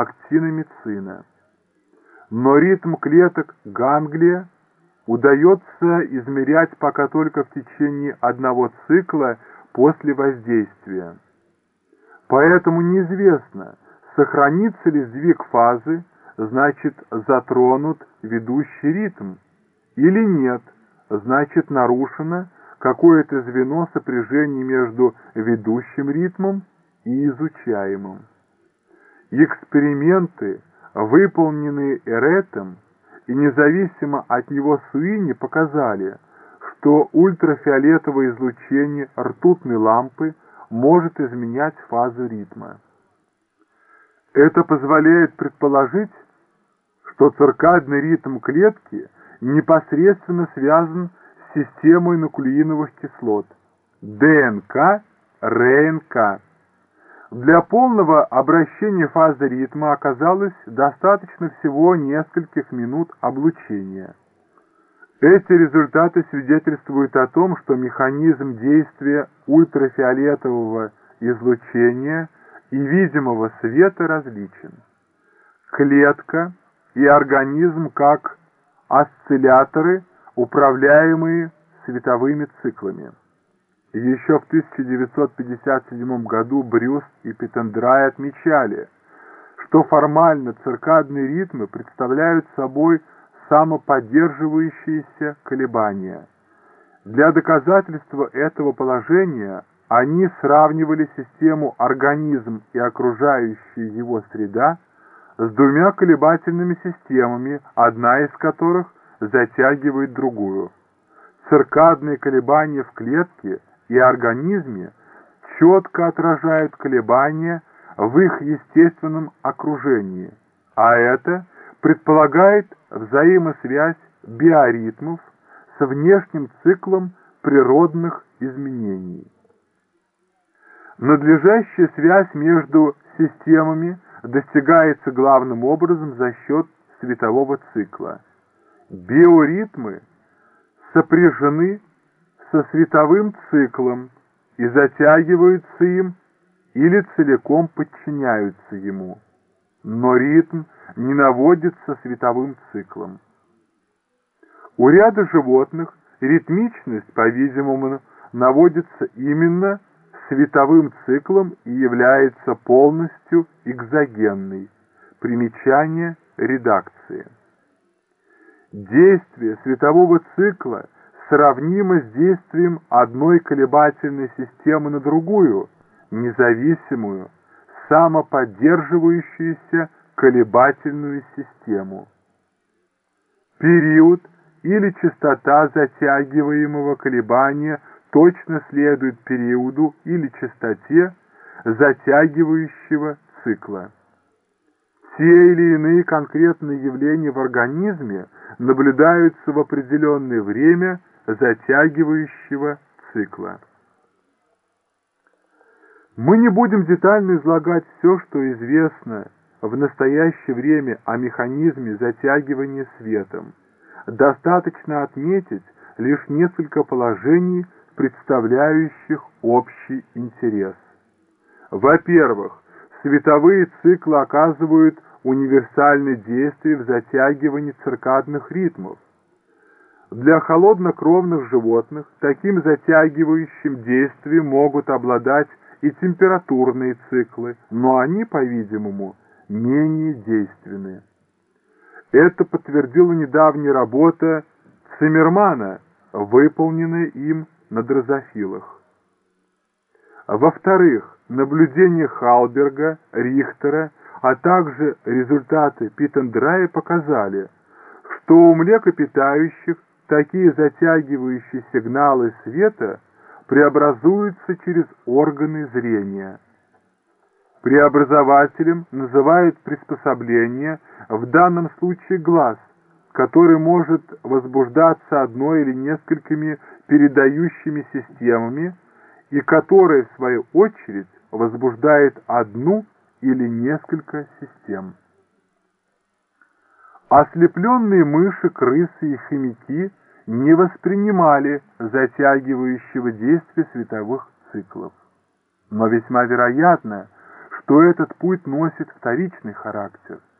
актиномицина. Но ритм клеток ганглия удается измерять пока только в течение одного цикла после воздействия. Поэтому неизвестно, сохранится ли сдвиг фазы, значит затронут ведущий ритм, или нет, значит нарушено какое-то звено сопряжения между ведущим ритмом и изучаемым. Эксперименты, выполненные Эретом, и независимо от него Суини показали, что ультрафиолетовое излучение ртутной лампы может изменять фазу ритма. Это позволяет предположить, что циркадный ритм клетки непосредственно связан с системой нуклеиновых кислот ДНК, РНК. Для полного обращения фазы ритма оказалось достаточно всего нескольких минут облучения. Эти результаты свидетельствуют о том, что механизм действия ультрафиолетового излучения и видимого света различен. Клетка и организм как осцилляторы, управляемые световыми циклами. Еще в 1957 году Брюс и Питтендрай отмечали, что формально циркадные ритмы представляют собой самоподдерживающиеся колебания. Для доказательства этого положения они сравнивали систему организм и окружающая его среда с двумя колебательными системами, одна из которых затягивает другую. Циркадные колебания в клетке – и организме четко отражают колебания в их естественном окружении, а это предполагает взаимосвязь биоритмов с внешним циклом природных изменений. Надлежащая связь между системами достигается главным образом за счет светового цикла. Биоритмы сопряжены со световым циклом и затягиваются им или целиком подчиняются ему. Но ритм не наводится световым циклом. У ряда животных ритмичность, по-видимому, наводится именно световым циклом и является полностью экзогенной. Примечание редакции. Действие светового цикла – сравнимо с действием одной колебательной системы на другую, независимую, самоподдерживающуюся колебательную систему. Период или частота затягиваемого колебания точно следует периоду или частоте затягивающего цикла. Те или иные конкретные явления в организме наблюдаются в определенное время – затягивающего цикла. Мы не будем детально излагать все, что известно в настоящее время о механизме затягивания светом. Достаточно отметить лишь несколько положений, представляющих общий интерес. Во-первых, световые циклы оказывают универсальное действие в затягивании циркадных ритмов. Для холоднокровных животных таким затягивающим действием могут обладать и температурные циклы, но они, по-видимому, менее действенны. Это подтвердила недавняя работа Циммермана, выполненная им на дрозофилах. Во-вторых, наблюдения Халберга, Рихтера, а также результаты Питтендрая показали, что у млекопитающих такие затягивающие сигналы света преобразуются через органы зрения. Преобразователем называют приспособление, в данном случае глаз, который может возбуждаться одной или несколькими передающими системами и который, в свою очередь, возбуждает одну или несколько систем. Ослепленные мыши, крысы и хомяки не воспринимали затягивающего действия световых циклов. Но весьма вероятно, что то этот путь носит вторичный характер –